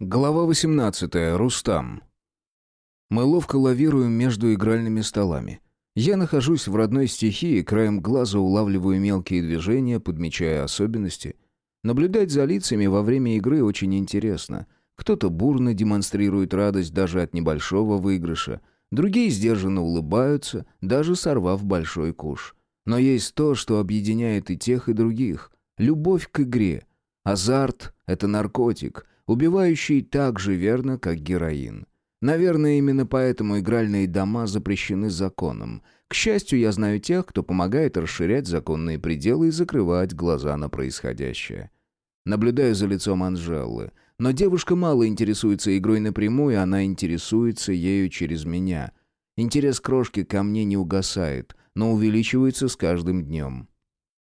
Глава 18. Рустам. Мы ловко лавируем между игральными столами. Я нахожусь в родной стихии, краем глаза улавливаю мелкие движения, подмечая особенности. Наблюдать за лицами во время игры очень интересно. Кто-то бурно демонстрирует радость даже от небольшого выигрыша, другие сдержанно улыбаются, даже сорвав большой куш. Но есть то, что объединяет и тех, и других. Любовь к игре. Азарт — это наркотик — убивающий так же верно, как героин. Наверное, именно поэтому игральные дома запрещены законом. К счастью, я знаю тех, кто помогает расширять законные пределы и закрывать глаза на происходящее. Наблюдаю за лицом Анжелы. Но девушка мало интересуется игрой напрямую, она интересуется ею через меня. Интерес крошки ко мне не угасает, но увеличивается с каждым днем.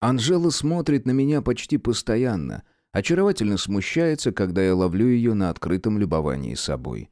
Анжела смотрит на меня почти постоянно — Очаровательно смущается, когда я ловлю ее на открытом любовании собой.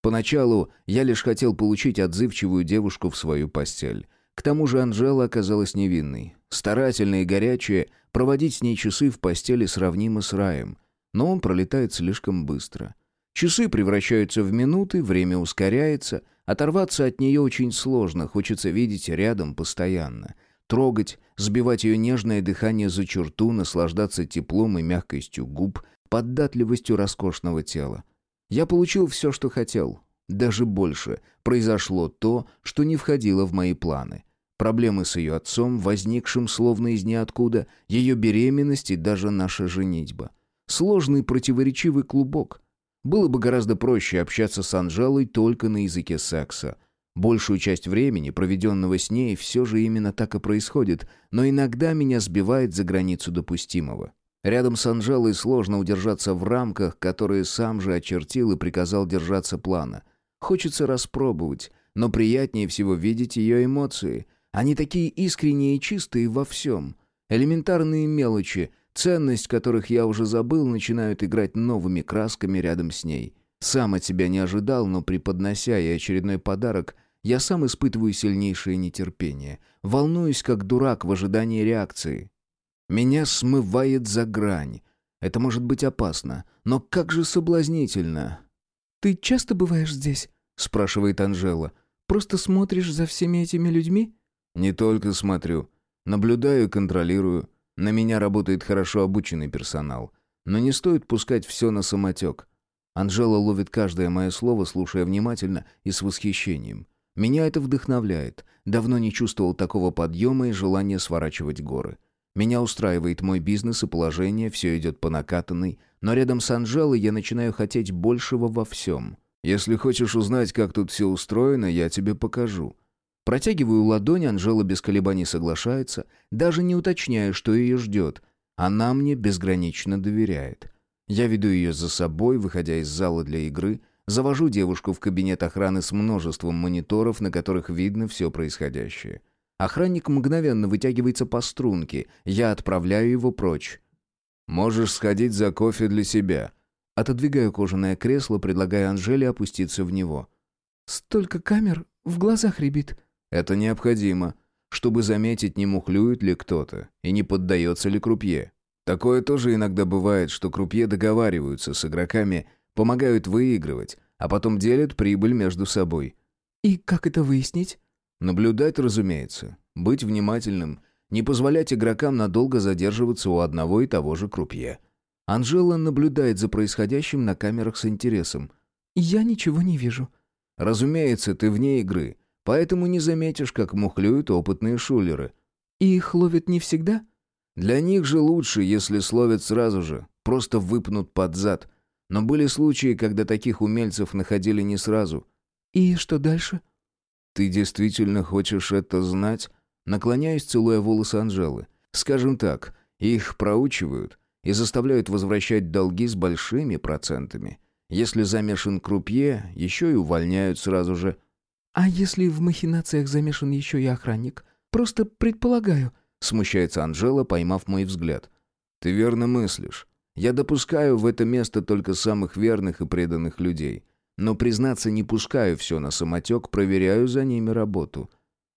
Поначалу я лишь хотел получить отзывчивую девушку в свою постель. К тому же Анжела оказалась невинной. Старательная и горячая, проводить с ней часы в постели сравнимо с раем. Но он пролетает слишком быстро. Часы превращаются в минуты, время ускоряется. Оторваться от нее очень сложно, хочется видеть рядом постоянно — Трогать, сбивать ее нежное дыхание за черту, наслаждаться теплом и мягкостью губ, податливостью роскошного тела. Я получил все, что хотел. Даже больше. Произошло то, что не входило в мои планы. Проблемы с ее отцом, возникшим словно из ниоткуда, ее беременность и даже наша женитьба. Сложный противоречивый клубок. Было бы гораздо проще общаться с Анжелой только на языке секса — Большую часть времени, проведенного с ней, все же именно так и происходит, но иногда меня сбивает за границу допустимого. Рядом с Анжелой сложно удержаться в рамках, которые сам же очертил и приказал держаться плана. Хочется распробовать, но приятнее всего видеть ее эмоции. Они такие искренние и чистые во всем. Элементарные мелочи, ценность которых я уже забыл, начинают играть новыми красками рядом с ней. Сам от себя не ожидал, но преподнося ей очередной подарок – я сам испытываю сильнейшее нетерпение. Волнуюсь, как дурак в ожидании реакции. Меня смывает за грань. Это может быть опасно, но как же соблазнительно. «Ты часто бываешь здесь?» — спрашивает Анжела. «Просто смотришь за всеми этими людьми?» «Не только смотрю. Наблюдаю и контролирую. На меня работает хорошо обученный персонал. Но не стоит пускать все на самотек». Анжела ловит каждое мое слово, слушая внимательно и с восхищением. Меня это вдохновляет. Давно не чувствовал такого подъема и желания сворачивать горы. Меня устраивает мой бизнес и положение, все идет по накатанной, но рядом с Анжелой я начинаю хотеть большего во всем. Если хочешь узнать, как тут все устроено, я тебе покажу. Протягиваю ладонь, Анжела без колебаний соглашается, даже не уточняя, что ее ждет. Она мне безгранично доверяет. Я веду ее за собой, выходя из зала для игры, Завожу девушку в кабинет охраны с множеством мониторов, на которых видно все происходящее. Охранник мгновенно вытягивается по струнке. Я отправляю его прочь. «Можешь сходить за кофе для себя». Отодвигаю кожаное кресло, предлагая Анжеле опуститься в него. «Столько камер, в глазах рябит». «Это необходимо, чтобы заметить, не мухлюет ли кто-то и не поддается ли крупье. Такое тоже иногда бывает, что крупье договариваются с игроками – помогают выигрывать, а потом делят прибыль между собой. И как это выяснить? Наблюдать, разумеется, быть внимательным, не позволять игрокам надолго задерживаться у одного и того же крупье. Анжела наблюдает за происходящим на камерах с интересом. «Я ничего не вижу». «Разумеется, ты вне игры, поэтому не заметишь, как мухлюют опытные шулеры». «И их ловят не всегда?» «Для них же лучше, если словят сразу же, просто выпнут под зад. Но были случаи, когда таких умельцев находили не сразу. «И что дальше?» «Ты действительно хочешь это знать?» Наклоняюсь, целуя волосы Анжелы. «Скажем так, их проучивают и заставляют возвращать долги с большими процентами. Если замешан крупье, еще и увольняют сразу же». «А если в махинациях замешан еще и охранник? Просто предполагаю», — смущается Анжела, поймав мой взгляд. «Ты верно мыслишь. Я допускаю в это место только самых верных и преданных людей. Но, признаться, не пускаю все на самотек, проверяю за ними работу.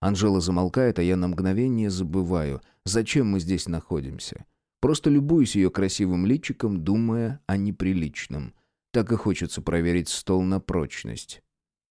Анжела замолкает, а я на мгновение забываю, зачем мы здесь находимся. Просто любуюсь ее красивым личиком, думая о неприличном. Так и хочется проверить стол на прочность.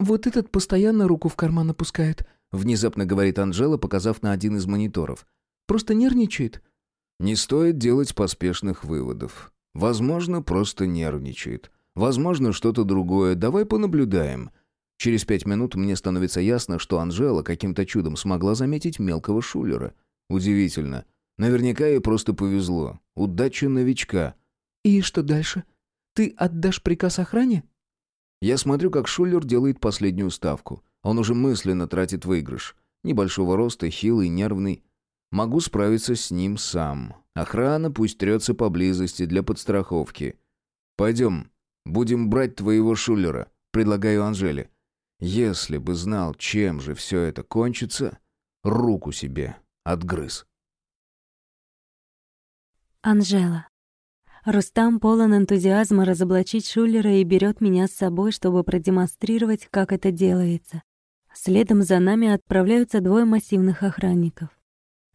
«Вот этот постоянно руку в карман опускает», — внезапно говорит Анжела, показав на один из мониторов. «Просто нервничает». Не стоит делать поспешных выводов. Возможно, просто нервничает. Возможно, что-то другое. Давай понаблюдаем. Через пять минут мне становится ясно, что Анжела каким-то чудом смогла заметить мелкого шулера. Удивительно. Наверняка ей просто повезло. Удача новичка. «И что дальше? Ты отдашь приказ охране?» Я смотрю, как Шулер делает последнюю ставку. Он уже мысленно тратит выигрыш. Небольшого роста, хилый, нервный. Могу справиться с ним сам. Охрана пусть трется поблизости для подстраховки. «Пойдем, будем брать твоего Шулера», — предлагаю Анжеле. Если бы знал, чем же все это кончится, руку себе отгрыз. Анжела. Рустам полон энтузиазма разоблачить Шулера и берет меня с собой, чтобы продемонстрировать, как это делается. Следом за нами отправляются двое массивных охранников.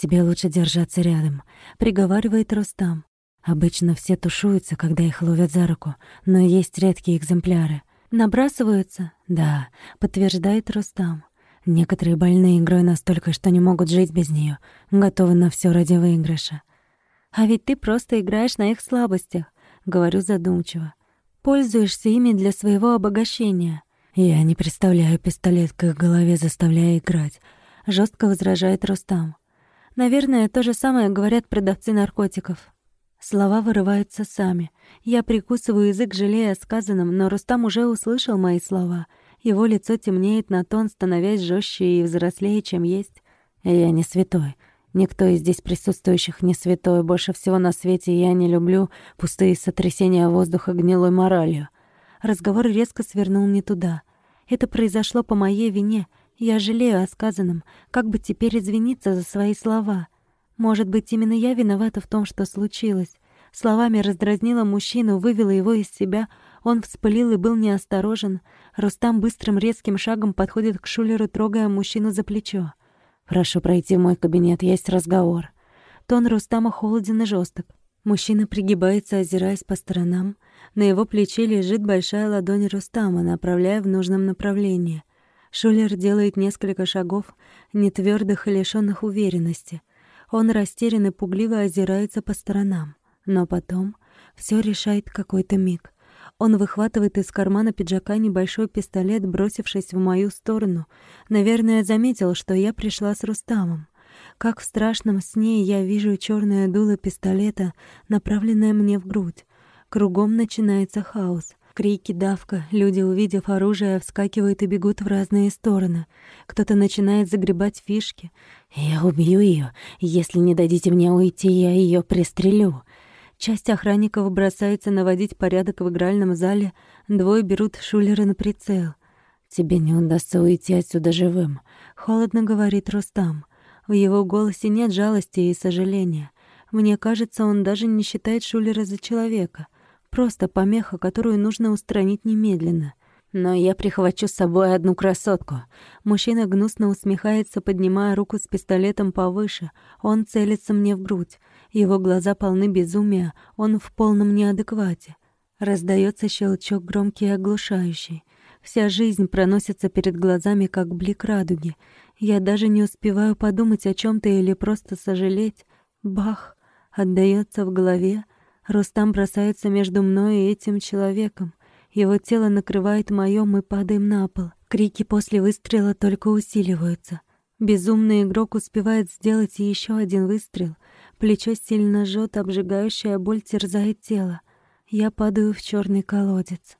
«Тебе лучше держаться рядом», — приговаривает Рустам. Обычно все тушуются, когда их ловят за руку, но есть редкие экземпляры. Набрасываются? Да, подтверждает Рустам. Некоторые больные игрой настолько, что не могут жить без нее, готовы на все ради выигрыша. А ведь ты просто играешь на их слабостях, говорю задумчиво. Пользуешься ими для своего обогащения. Я не представляю пистолет к их голове, заставляя играть, жестко возражает Рустам. Наверное, то же самое говорят продавцы наркотиков. Слова вырываются сами. Я прикусываю язык, жалея о сказанном, но Рустам уже услышал мои слова. Его лицо темнеет на тон, становясь жестче и взрослее, чем есть. Я не святой. Никто из здесь присутствующих не святой. Больше всего на свете я не люблю пустые сотрясения воздуха гнилой моралью. Разговор резко свернул не туда. Это произошло по моей вине. Я жалею о сказанном. Как бы теперь извиниться за свои слова? Может быть, именно я виновата в том, что случилось. Словами раздразнила мужчину, вывела его из себя. Он вспылил и был неосторожен. Рустам быстрым резким шагом подходит к Шулеру, трогая мужчину за плечо. «Прошу пройти в мой кабинет, есть разговор». Тон Рустама холоден и жесток. Мужчина пригибается, озираясь по сторонам. На его плече лежит большая ладонь Рустама, направляя в нужном направлении. Шулер делает несколько шагов, нетвёрдых и лишённых уверенности. Он растерян и пугливо озирается по сторонам. Но потом всё решает какой-то миг. Он выхватывает из кармана пиджака небольшой пистолет, бросившись в мою сторону. Наверное, заметил, что я пришла с Рустамом. Как в страшном сне я вижу черное дуло пистолета, направленное мне в грудь. Кругом начинается хаос. Крики, давка, люди, увидев оружие, вскакивают и бегут в разные стороны. Кто-то начинает загребать фишки. «Я убью ее. Если не дадите мне уйти, я ее пристрелю». Часть охранников бросается наводить порядок в игральном зале, двое берут Шулера на прицел. «Тебе не удастся уйти отсюда живым», — холодно говорит Рустам. В его голосе нет жалости и сожаления. Мне кажется, он даже не считает Шулера за человека. Просто помеха, которую нужно устранить немедленно. Но я прихвачу с собой одну красотку. Мужчина гнусно усмехается, поднимая руку с пистолетом повыше. Он целится мне в грудь. Его глаза полны безумия, он в полном неадеквате. Раздается щелчок громкий и оглушающий. Вся жизнь проносится перед глазами, как блик радуги. Я даже не успеваю подумать о чем то или просто сожалеть. Бах! Отдается в голове. Рустам бросается между мной и этим человеком. Его тело накрывает моё, мы падаем на пол. Крики после выстрела только усиливаются. Безумный игрок успевает сделать еще один выстрел. Плечо сильно жжет, обжигающая боль терзает тело. Я падаю в черный колодец.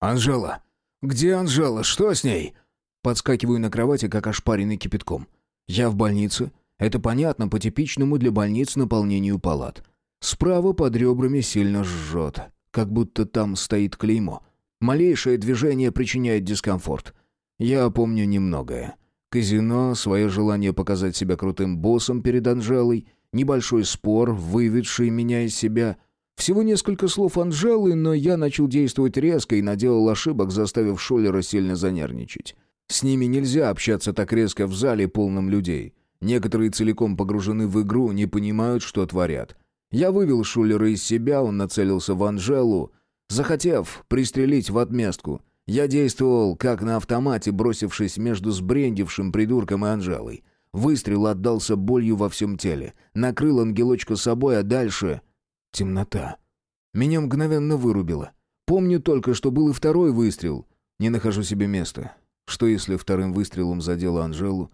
«Анжела! Где Анжела? Что с ней?» Подскакиваю на кровати, как ошпаренный кипятком. «Я в больнице. Это понятно по типичному для больниц наполнению палат. Справа под ребрами сильно жжет, как будто там стоит клеймо. Малейшее движение причиняет дискомфорт. Я помню немногое. Казино, свое желание показать себя крутым боссом перед Анжелой, небольшой спор, выведший меня из себя. Всего несколько слов Анжелы, но я начал действовать резко и наделал ошибок, заставив Шоллера сильно занервничать. С ними нельзя общаться так резко в зале, полном людей. Некоторые целиком погружены в игру, не понимают, что творят. Я вывел Шулера из себя, он нацелился в Анжелу, захотев пристрелить в отместку. Я действовал как на автомате, бросившись между сбрендившим придурком и Анжелой. Выстрел отдался болью во всем теле. Накрыл ангелочку собой, а дальше... Темнота. Меня мгновенно вырубило. Помню только, что был и второй выстрел. Не нахожу себе места. Что если вторым выстрелом задело Анжелу?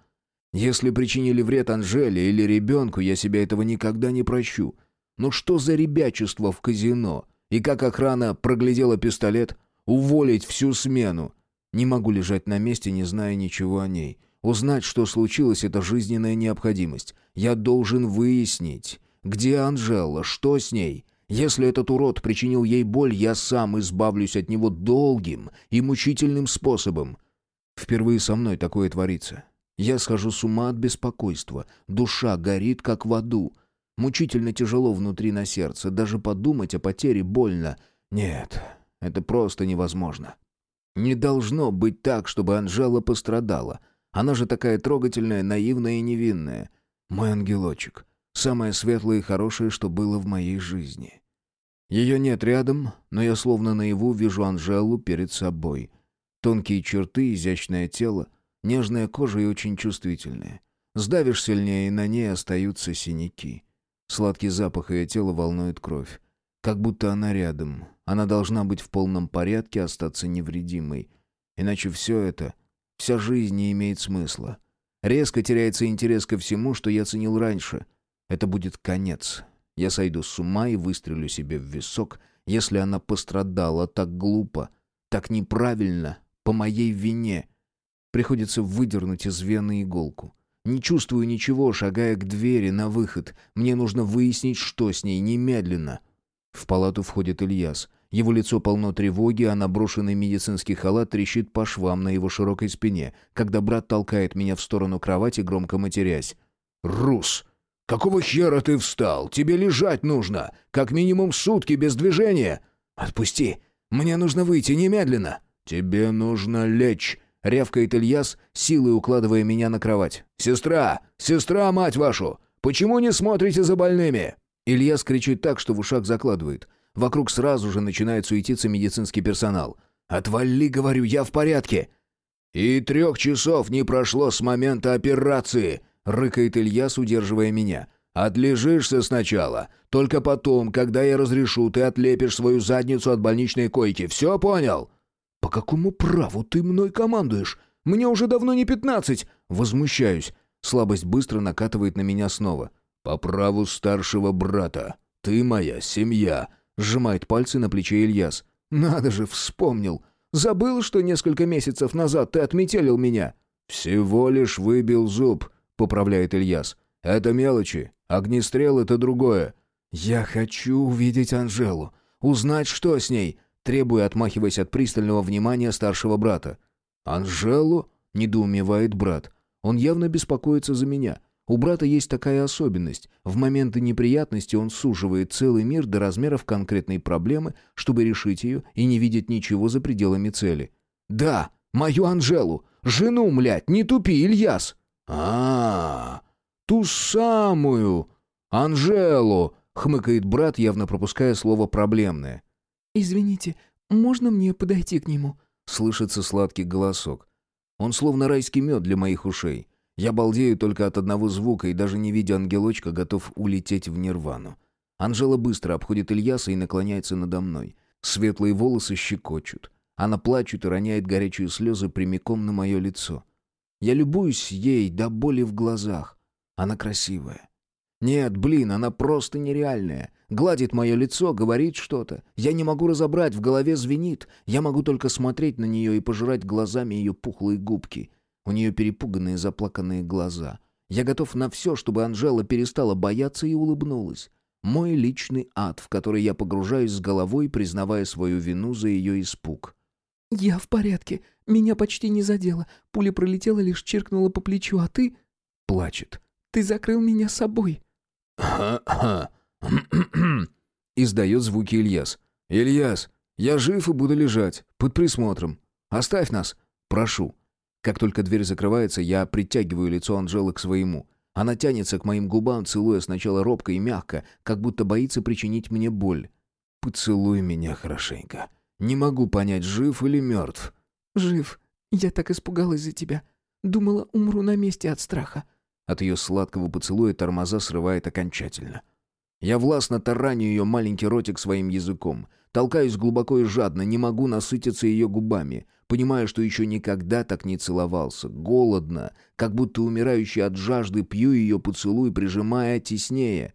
Если причинили вред Анжеле или ребенку, я себя этого никогда не прощу. Но что за ребячество в казино? И как охрана проглядела пистолет? Уволить всю смену. Не могу лежать на месте, не зная ничего о ней. Узнать, что случилось, это жизненная необходимость. Я должен выяснить, где Анжела, что с ней. Если этот урод причинил ей боль, я сам избавлюсь от него долгим и мучительным способом. Впервые со мной такое творится. Я схожу с ума от беспокойства. Душа горит, как в аду. Мучительно тяжело внутри на сердце. Даже подумать о потере больно. Нет, это просто невозможно. Не должно быть так, чтобы Анжела пострадала. Она же такая трогательная, наивная и невинная. Мой ангелочек. Самое светлое и хорошее, что было в моей жизни. Ее нет рядом, но я словно наяву вижу Анжелу перед собой. Тонкие черты, изящное тело, нежная кожа и очень чувствительная. Сдавишь сильнее, и на ней остаются синяки. Сладкий запах ее тела волнует кровь. Как будто она рядом. Она должна быть в полном порядке, остаться невредимой. Иначе все это Вся жизнь не имеет смысла. Резко теряется интерес ко всему, что я ценил раньше. Это будет конец. Я сойду с ума и выстрелю себе в висок, если она пострадала так глупо, так неправильно, по моей вине. Приходится выдернуть из вены иголку. Не чувствую ничего, шагая к двери на выход. Мне нужно выяснить, что с ней немедленно. В палату входит Ильяс. Его лицо полно тревоги, а наброшенный медицинский халат трещит по швам на его широкой спине, когда брат толкает меня в сторону кровати, громко матерясь. «Рус! Какого хера ты встал? Тебе лежать нужно! Как минимум сутки без движения!» «Отпусти! Мне нужно выйти немедленно!» «Тебе нужно лечь!» — рявкает Ильяс, силой укладывая меня на кровать. «Сестра! Сестра, мать вашу! Почему не смотрите за больными?» Ильяс кричит так, что в ушах закладывает — Вокруг сразу же начинает суетиться медицинский персонал. «Отвали, говорю, я в порядке!» «И трех часов не прошло с момента операции!» — рыкает Ильяс, удерживая меня. «Отлежишься сначала. Только потом, когда я разрешу, ты отлепишь свою задницу от больничной койки. Все понял?» «По какому праву ты мной командуешь? Мне уже давно не пятнадцать!» Возмущаюсь. Слабость быстро накатывает на меня снова. «По праву старшего брата. Ты моя семья. Сжимает пальцы на плече Ильяс. «Надо же, вспомнил. Забыл, что несколько месяцев назад ты отметелил меня?» «Всего лишь выбил зуб», — поправляет Ильяс. «Это мелочи. Огнестрел — это другое». «Я хочу увидеть Анжелу. Узнать, что с ней», — требуя, отмахиваясь от пристального внимания старшего брата. «Анжелу?» — недоумевает брат. «Он явно беспокоится за меня. У брата есть такая особенность. В моменты неприятности он суживает целый мир до размеров конкретной проблемы, чтобы решить ее и не видеть ничего за пределами цели. «Да, мою Анжелу! Жену, млять, не тупи, Ильяс!» а, -а, -а ту самую! Анжелу!» — хмыкает брат, явно пропуская слово «проблемное». «Извините, можно мне подойти к нему?» — слышится сладкий голосок. Он словно райский мед для моих ушей. Я балдею только от одного звука и даже не видя ангелочка, готов улететь в нирвану. Анжела быстро обходит Ильяса и наклоняется надо мной. Светлые волосы щекочут. Она плачет и роняет горячие слезы прямиком на мое лицо. Я любуюсь ей до боли в глазах. Она красивая. Нет, блин, она просто нереальная. Гладит мое лицо, говорит что-то. Я не могу разобрать, в голове звенит. Я могу только смотреть на нее и пожирать глазами ее пухлые губки. У нее перепуганные заплаканные глаза. Я готов на все, чтобы Анжела перестала бояться и улыбнулась. Мой личный ад, в который я погружаюсь с головой, признавая свою вину за ее испуг. «Я в порядке. Меня почти не задело. Пуля пролетела, лишь чиркнула по плечу, а ты...» Плачет. «Ты закрыл меня собой». Издает звуки Ильяс. «Ильяс, я жив и буду лежать, под присмотром. Оставь нас, прошу». Как только дверь закрывается, я притягиваю лицо Анжелы к своему. Она тянется к моим губам, целуя сначала робко и мягко, как будто боится причинить мне боль. «Поцелуй меня хорошенько. Не могу понять, жив или мертв». «Жив. Я так испугалась за тебя. Думала, умру на месте от страха». От ее сладкого поцелуя тормоза срывает окончательно. Я властно тараню ее маленький ротик своим языком. Толкаюсь глубоко и жадно, не могу насытиться ее губами. Понимаю, что еще никогда так не целовался. Голодно, как будто умирающий от жажды, пью ее поцелуй, прижимая теснее.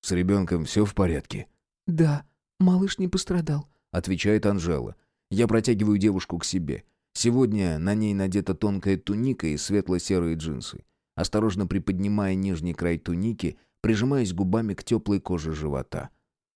«С ребенком все в порядке?» «Да, малыш не пострадал», — отвечает Анжела. Я протягиваю девушку к себе. Сегодня на ней надета тонкая туника и светло-серые джинсы. Осторожно приподнимая нижний край туники, прижимаясь губами к теплой коже живота.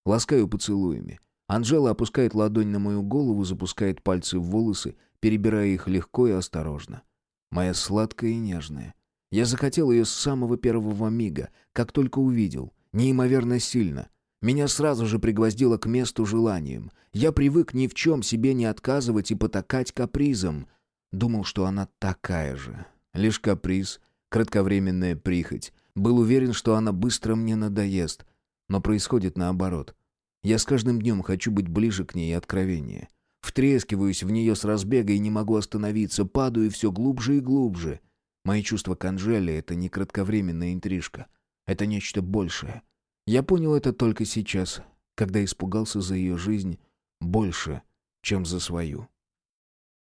Ласкаю поцелуями. Анжела опускает ладонь на мою голову, запускает пальцы в волосы, перебирая их легко и осторожно. Моя сладкая и нежная. Я захотел ее с самого первого мига, как только увидел. Неимоверно сильно. Меня сразу же пригвоздило к месту желанием. Я привык ни в чем себе не отказывать и потакать капризом. Думал, что она такая же. Лишь каприз, кратковременная прихоть. Был уверен, что она быстро мне надоест. Но происходит наоборот. Я с каждым днем хочу быть ближе к ней и откровеннее. Втрескиваюсь в нее с разбега и не могу остановиться, падаю все глубже и глубже. Мои чувства к Анжеле — это не кратковременная интрижка. Это нечто большее. Я понял это только сейчас, когда испугался за ее жизнь больше, чем за свою.